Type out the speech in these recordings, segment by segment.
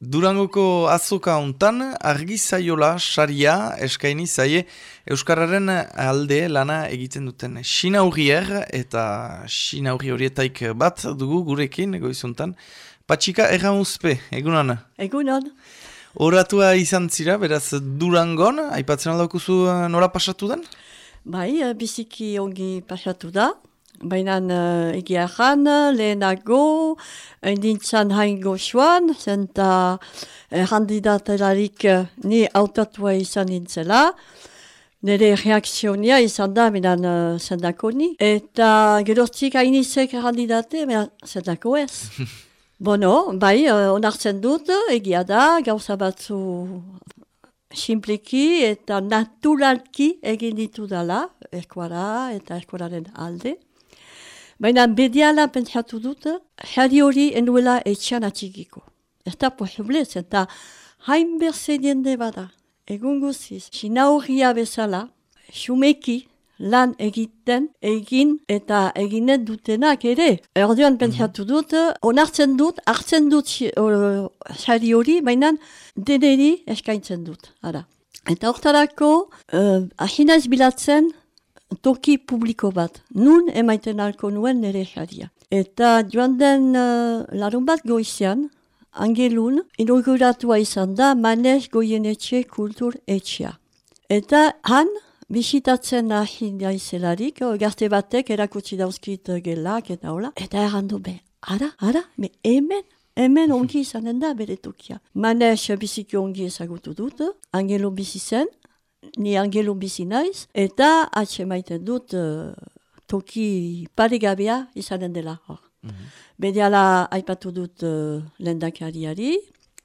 Durangoko azoka hontan argi zaiola saria eskaini zaie Euskararen alde lana egiten duten sinaurier eta sinauri horietaik bat dugu gurekin goizuntan. Patxika erramuzpe, egunan? Egunan. Horatua izan zira, beraz Durangon, aipatzen aldakuzu eh, nora pasatu den? Bai, eh, biziki ongi pasatu da. Baina uh, egia jan, lehenago, endintzan hain goxuan, zenta eh, handidatelarik uh, ni autatua izan nintzela. Nire reakzionia izan da, minan uh, zendako ni. Eta geroztik hainizek handidate, minan zendako ez. Bono, bai, uh, onartzen dut, egia da, gauza batzu simpliki eta naturalki egin ditu dela, eskuara eta eskuararen alde. Baina bediala pentsatu dut, jari hori enduela etxan atxikiko. Ez da posible, eta hain berze diende bada, egun guziz, sina horria bezala, xumeki lan egiten, egin eta eginen dutenak ere. Mhm. pentsatu dut, onartzen dut, hartzen dut jari hori, baina deneri eskaintzen dut. Ara. Eta hortarako, uh, ahinaz bilatzen, toki publiko bat, nun emaiten alko nuen nire jaria. Eta joan den uh, larun bat goizian, angelun, inauguratua izan da manez goienetxe kultur etxea. Eta han, bisitatzen nahi daizelarik, gazte batek erakutsi dauzkit gelak eta hola, eta errandu be, ara, ara, me hemen, hemen ongi izanen da bere tokia. Manez biziki ongi ezagutu dut, angelo bizi zen, ni angelu bizi naiz, eta atxe maiten dut uh, toki paregabea izanen dela hor. Mm -hmm. Bediala aipatu dut uh, lendakariari,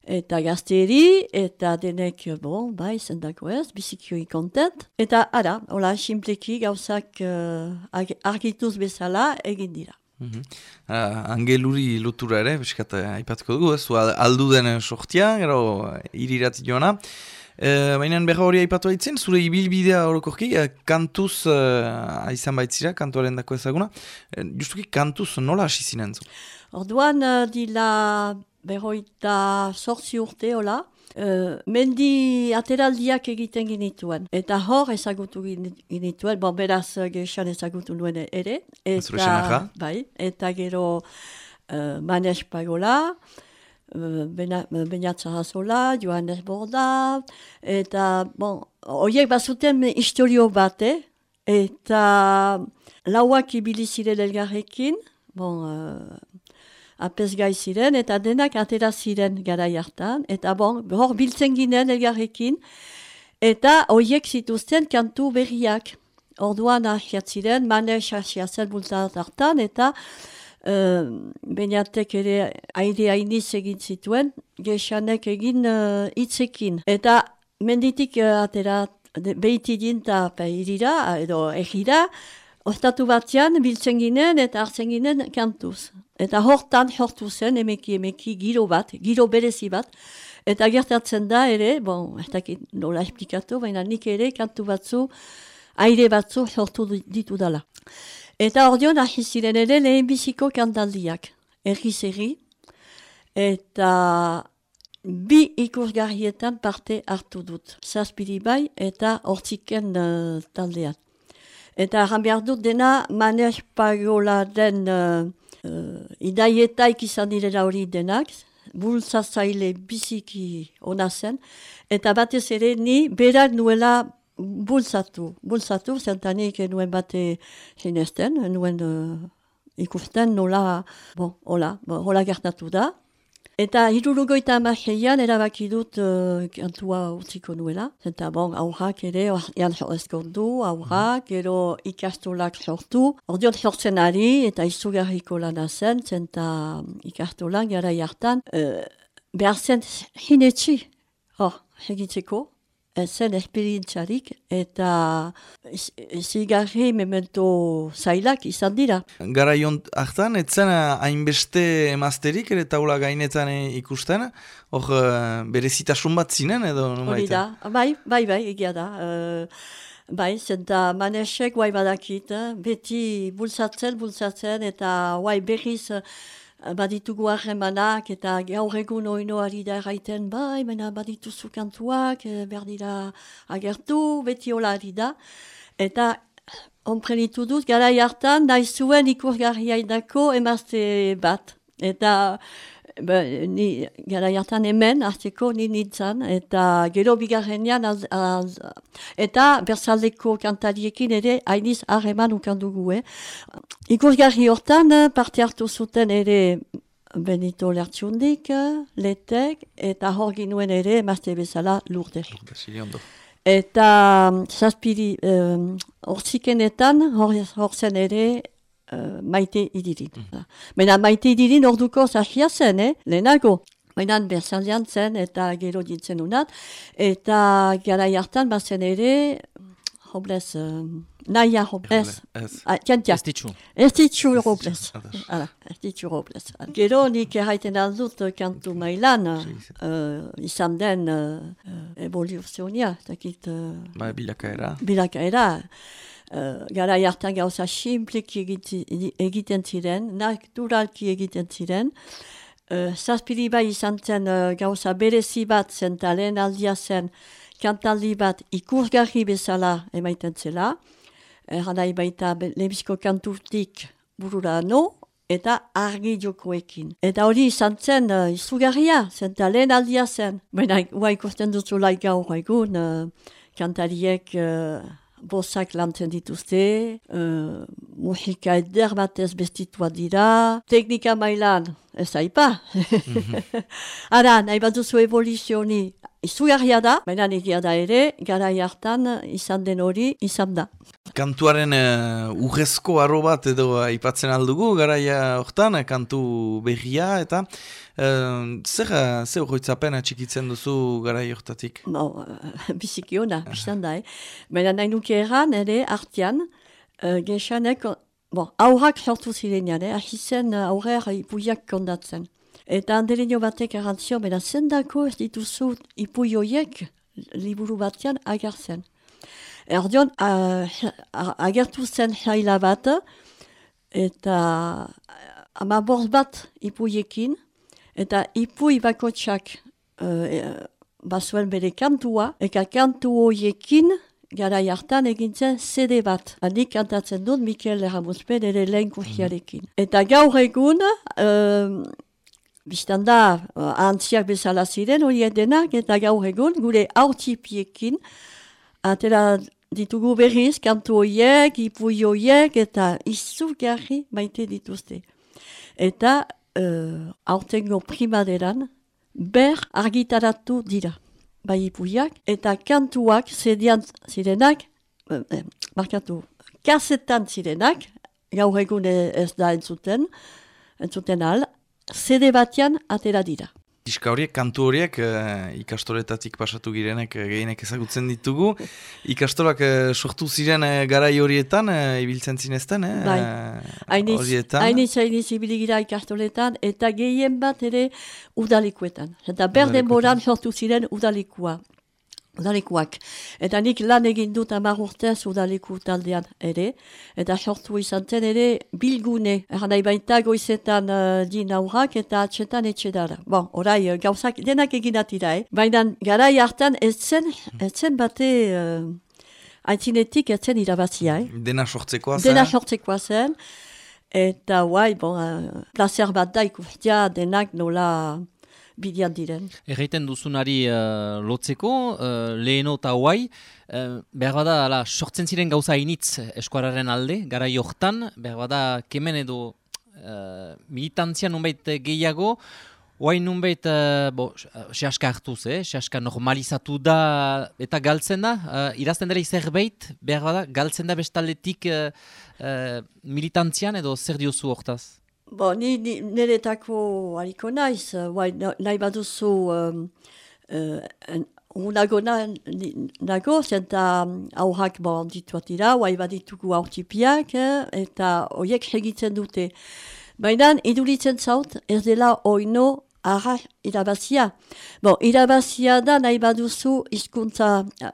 eta gazteri, eta denek, bon, bai, zendako ez, bizikioi kontent. Eta ara, hola, simpleki gauzak uh, argituz bezala egin dira. Mm -hmm. uh, angeluri lotura ere, beskat, aipatuko dugu, ez, aldu den sortia, gero irirat joana. E, Baina berra hori aipatu haitzen, zure ibilbidea horokorki, e, kantuz e, aizan baitzira, kantuaren dako ezaguna. E, justuki kantuz nola hasi zinen zu? Orduan, dila berroita sortzi urte, hola, uh, mendi ateraldiak egiten ginituen. Eta hor ezagutu ginituen, bon, beraz gexan ezagutu nuen ere. Eta, bai, eta gero uh, manes pagola, Beñatza Hazola, Johannes Borda, eta, bon, horiek bazuten historio bate, eta lauak ibili ziren elgarrekin, bon, uh, apes gai ziren, eta denak atera ziren gara jartan, eta bon, hor biltzen ginen elgarrekin, eta horiek zituzten kantu berriak. Orduan ahiat ziren, manes bultat hartan, eta Uh, Beñatek ere aire hainiz egin zituen, gexanek egin uh, itzekin. Eta menditik uh, atera behiti dinta irira, edo egira, ostatu batzean biltzen ginen eta hartzen ginen kantuz. Eta hortan hortu zen emeki emeki giro bat, giro berezi bat. Eta gertatzen da ere, bon, ez dakit nola esplikatu, baina nik ere kantu batzu, aire batzu sortu ditu dala. Eta ordeon ahi ziren ere lehen biziko kantaldiak. Erri. Eta bi ikusgarrietan parte hartu dut. Zazpiri bai eta hortziken uh, taldean. Eta erran behar dut dena manez pagola den uh, uh, idaietaik izan direla hori denak. Bultzazaile biziki ona zen. Eta batez ere ni berak nuela bultzatu, bultzatu, zentanik nuen bate zinezten, nuen uh, ikusten nola, bon, hola, bon, hola gertatu da. Eta hirurugoita amaheian erabaki dut uh, kantua utziko nuela. Zenta, bon, aurrak ere, jan jorezko du, aurrak, ero ikastolak sortu. Ordion sortzen ari eta izugarriko lana zen, zenta ikastolan gara jartan, uh, behar zen hinetxi, oh, egitzeko, zen esperientzarik eta zigarri memento zailak izan dira. Gara jont hartan, etzen hainbeste emazterik ere taula gainetan ikusten, hor uh, berezitasun bat zinen edo? Hori da, bai, bai, bai, egia da. Uh, bai, zenta manesek guai badakit, beti bultzatzen, bultzatzen eta guai berriz baditugu harremanak eta gaur egun oino ari da erraiten bai, baina badituzu kantuak, eh, berdira agertu, beti hola ari da. Eta onprenitu dut, gara hartan, nahi zuen ikurgarria idako emazte bat. Eta Ba, ni gara jartan hemen, hartzeko ni nintzen, eta gero bigarrenean, az, az, eta berzaldeko kantariekin ere, hainiz harreman ukandugu, eh? Ikusgarri hortan, parte hartu zuten ere Benito Lertxundik, letek, eta hor ginuen ere, emazte bezala, lurde. Eta zazpiri, hor um, zikenetan, hor zen ere, uh, maite idirin. Mm. Baina maite idirin orduko zahia zen, eh? lehenago. Baina berzaldean zen eta gero dintzen unat. Eta gara jartan bazen ere, Robles, uh, naia Robles. Ah, tiantia. Estitxu. Estitxu Robles. Hala, Estitxu Robles. Gero nik erraiten aldut kantu mailan, uh, izan den uh, evoluzionia. Uh, ba, bilakaera. Bilakaera. Uh, gara jartan gauza simpleki egiten ziren, naturalki egiten ziren. Uh, Zazpiri bai izan zen uh, gauza berezi bat zen talen aldia zen kantaldi bat ikusgarri bezala emaiten zela. Erranai baita lebizko kanturtik burura no, eta argi jokoekin. Eta hori izan zen uh, izugarria, zen talen aldia zen. Baina, ua ikusten duzu laik gaur egun, uh, kantariek... Uh, bozak lantzen dituzte, uh, muhika eder batez bestitua dira, teknika mailan, ez aipa. Ara, nahi bat duzu evoluzioni, izugarria da, baina egia da ere, gara hartan izan den hori izan da. Kantuaren uh, urrezko arro bat edo aipatzen aldugu, garaia hortan, kantu berria eta uh, zer, zer horretzapen txikitzen duzu garai hortatik? No, uh, biziki hona, biztan da, eh? Baina nahi nuke erran, ere, artian, uh, gexanek, bon, aurrak sortu zirenean, eh? ahizen aurrer ipuiak kondatzen. Eta handerenio batek errantzio, baina zendako ez dituzu ipuioiek liburu batean agertzen. Erdion, agertu zen jaila bat, eta ama borz bat ipuiekin, eta ipui bakotsak uh, basuen bere kantua, eka kantu hoiekin, gara jartan egintzen CD bat. Anik kantatzen dut Mikel Ramuzpen ere lehen kursiarekin. Eta gaur egun, Bistan da, uh, antziak bezala ziren hori denak eta gaur egun gure aurtipiekin atera ditugu berriz, kantu horiek, ipui horiek eta izugarri maite dituzte. Eta uh, aurtengo primaderan ber argitaratu dira bai ipuiak eta kantuak zedian zirenak, uh, eh, markatu, kasetan zirenak, gaur egun ez da entzuten, entzuten al, CD batean atera dira. Diska horiek, kantu horiek, uh, ikastoretatik pasatu girenek uh, gehienek ezagutzen ditugu. Ikastorak uh, sortu ziren uh, garai horietan, uh, ibiltzen zinezten, eh? Bai, horietan. Hainiz, hainiz ibiligira ikastoretan, eta gehien bat ere udalikuetan. Eta berden boran sortu ziren udalikua udalekuak. Eta nik lan egin dut amar urtez udaleku taldean ere, eta sortu izan zen ere bilgune, erran nahi baita goizetan uh, din aurrak eta atxetan etxedara. Bon, orai, uh, gauzak denak egin atira, eh? Baina garai hartan ez zen, ez zen bate... Uh, Aitzinetik etzen irabazia, eh? Dena sortzekoa zen. Dena sortzekoa zen. Eta, guai, bon, uh, placer bat da ikustia denak nola bidian diren. Erreiten duzunari uh, lotzeko, uh, leheno eta huai, uh, behar bada ala, sortzen ziren gauza initz eskuararen alde, gara johtan, behar bada kemen edo uh, militantzia nunbait gehiago, Oain nunbait, uh, bo, sehaska hartuz, eh? sehaska normalizatu da eta galtzen da, uh, irazten dara izerbait, behar bada, galtzen da bestaldetik uh, uh, militantzian edo zer diozu hortaz? Bo, ni, ni niretako hariko naiz, bai, nahi baduzu um, uh, unago na, nago, zenta aurrak bon, dituat dira, bai baditugu aurtipiak, eh, eta horiek segitzen dute. Baina, iduritzen zaut, ez dela oino arra irabazia. Bo, irabazia da nahi baduzu izkuntza uh,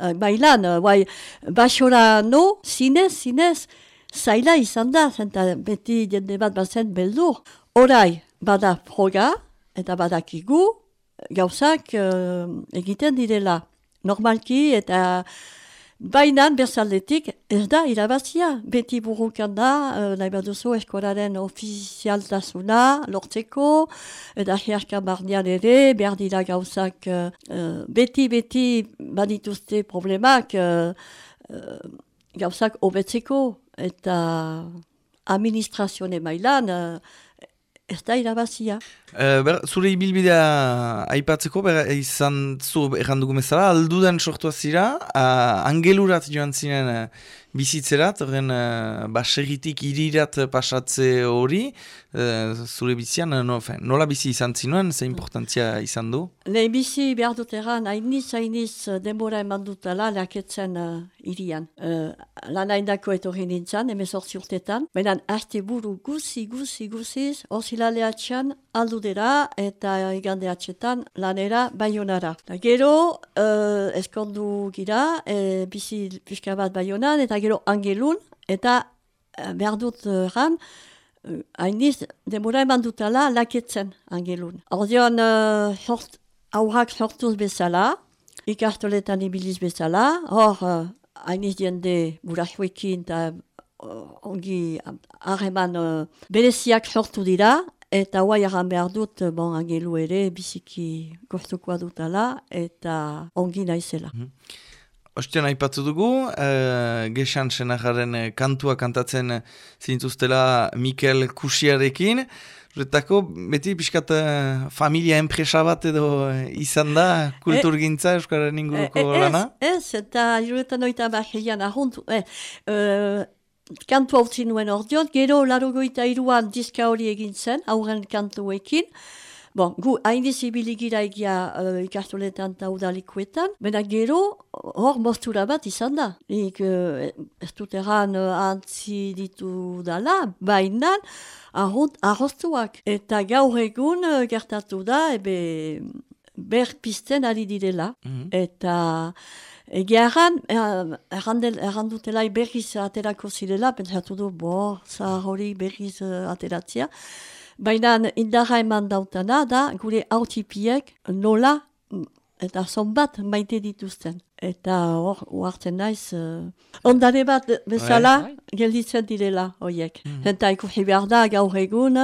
uh, bailan, bai, basora no, zinez, zinez, zaila izan da, zenta beti jende bat bazen beldur. orai bada froga eta badakigu gauzak uh, egiten direla normalki eta bainan berzaldetik ez da irabazia. Beti burukan da, uh, nahi bat duzu eskolaren ofizialtasuna lortzeko, eta jerka barnean ere, behar dira gauzak uh, beti-beti badituzte problemak uh, uh, gauzak obetzeko eta administrazione mailan ez da irabazia. Uh, ber, zure ibilbidea aipatzeko, ber, izan zu errandugu mezala, aldudan sortua zira, uh, angelurat joan zinen uh, bizitzerat, horren uh, baserritik irirat pasatze hori, uh, zure bizian, uh, no, fin, nola bizi izan zinuen, ze importantzia izan du? Lehin bizi behar dut erran, hainiz, hainiz denbora eman dutala laketzen uh, irian. Uh, lan haindako etorri nintzen, emezortzi urtetan, benan haste buru guzi, guzi, guziz, orzilaleatxan aldudera eta igandeatxetan lanera baionara. Gero, uh, eskondu gira, e, bizi pixka bat baionan, eta gero angelun, eta uh, behar dut erran, uh, hainiz, demora eman dutala laketzen angelun. Ordeon, uh, sort, aurrak sortuz bezala, ikastoletan ibiliz bezala, hor, uh, hainiz diende burasuekin eta ongi harreman uh, bereziak sortu dira, eta guai erran behar dut, bon, angelu ere, biziki gostukoa dutala, eta ongi naizela. Mm -hmm. Ostean aipatzu dugu, uh, gesan senajaren kantua kantatzen zintuztela Mikel Kusiarekin, Retako, beti pixkat uh, familia enpresa bat edo izan da kultur gintza e, Euskaren inguruko e, lana? Ez, eta juretan oita bahian ahontu. Eh, uh, kantu hau zinuen ordeon, gero larogoita iruan diska hori egin zen, aurren kantuekin. Bon, gu hain dizibiligira egia uh, ikastoletan eta udalikuetan, bena gero hor mostura bat izan da. Ik uh, ez dut erran uh, antzi ditu dala, baina arroztuak. Eta gaur egun uh, gertatu da, ebe ber pisten ari direla. Mhm. Eta... Egia erran, errandutela berriz aterako zirela, pentsatu du, bo, zahar hori berriz uh, ateratzea. Baina indarra eman dautana da, gure autipiek nola eta zonbat maite dituzten. Eta hor, uartzen naiz, uh, ondare bat bezala gelditzen direla horiek. Mm. Eta ikusi behar da, gaur egun,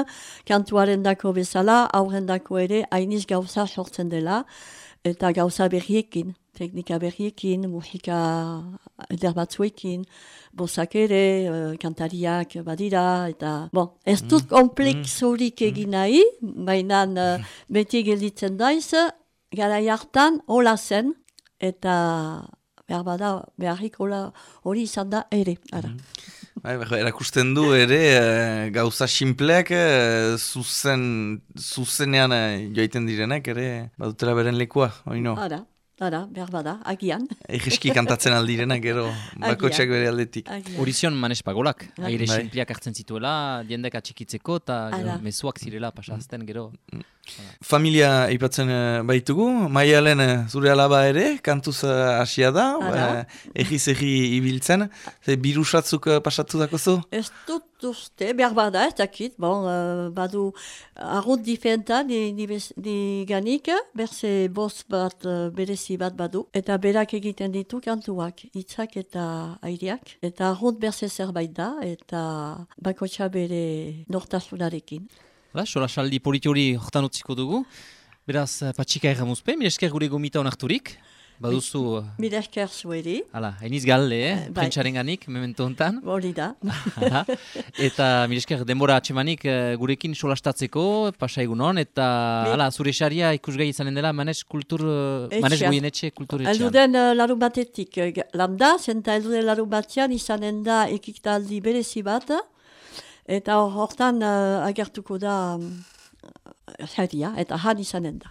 kantuaren dako bezala, aurren dako ere, hainiz gauza sortzen dela, eta gauza berriekin teknika berriekin, musika eder batzuekin, bozak ere, uh, kantariak badira, eta, bon, ez dut mm. komplexorik mm. egin nahi, baina uh, beti gelditzen daiz, gara jartan, hola zen, eta behar bada, beharrik hori izan da ere, ara. Mm. Bai, erakusten du ere e, gauza simpleak e, zuzen, zuzenean e, joaiten direnek ere badutela beren lekua, oino? Ara, Ara, behar bada, agian. Egeski kantatzen aldirena, gero, bakotxak bere aldetik. Horizion manes pagolak, aire bai. simpliak hartzen zituela, diendek atxikitzeko, eta mezuak zirela pasazten, gero. Mm. Familia eipatzen uh, baitugu, maialen uh, zure alaba ere, kantuz uh, asia da, egiz egi ibiltzen, ze birusatzuk pasatu dako zu? Ez dut uste, behar bada, ez dakit, bon, uh, badu arrut difenta di, di, di ganik, berze bost bat, uh, berezi bat badu, eta berak egiten ditu kantuak, hitzak eta aireak, eta arrut berze zerbait da, eta bakotxa bere nortasunarekin. Hala, sola saldi politi hori hortan utziko dugu. Beraz, eh, patxika erramuzpe, mire esker gure gomita honarturik. Baduzu... Mire esker zueri. Hala, hainiz galde, eh? Uh, bai. ganik, memento hontan. Hori da. eta mire esker denbora atxemanik uh, gurekin solastatzeko, pasa egunon, eta hala, zure xaria ikusgai izanen dela, manez kultur... Uh, manez goien etxe kultur etxean. Elduden uh, larun batetik, landa, zenta elduden larun batean izanen da ekiktaldi berezi bat, Eta hortan uh, agertuko da um, eta han izanen da.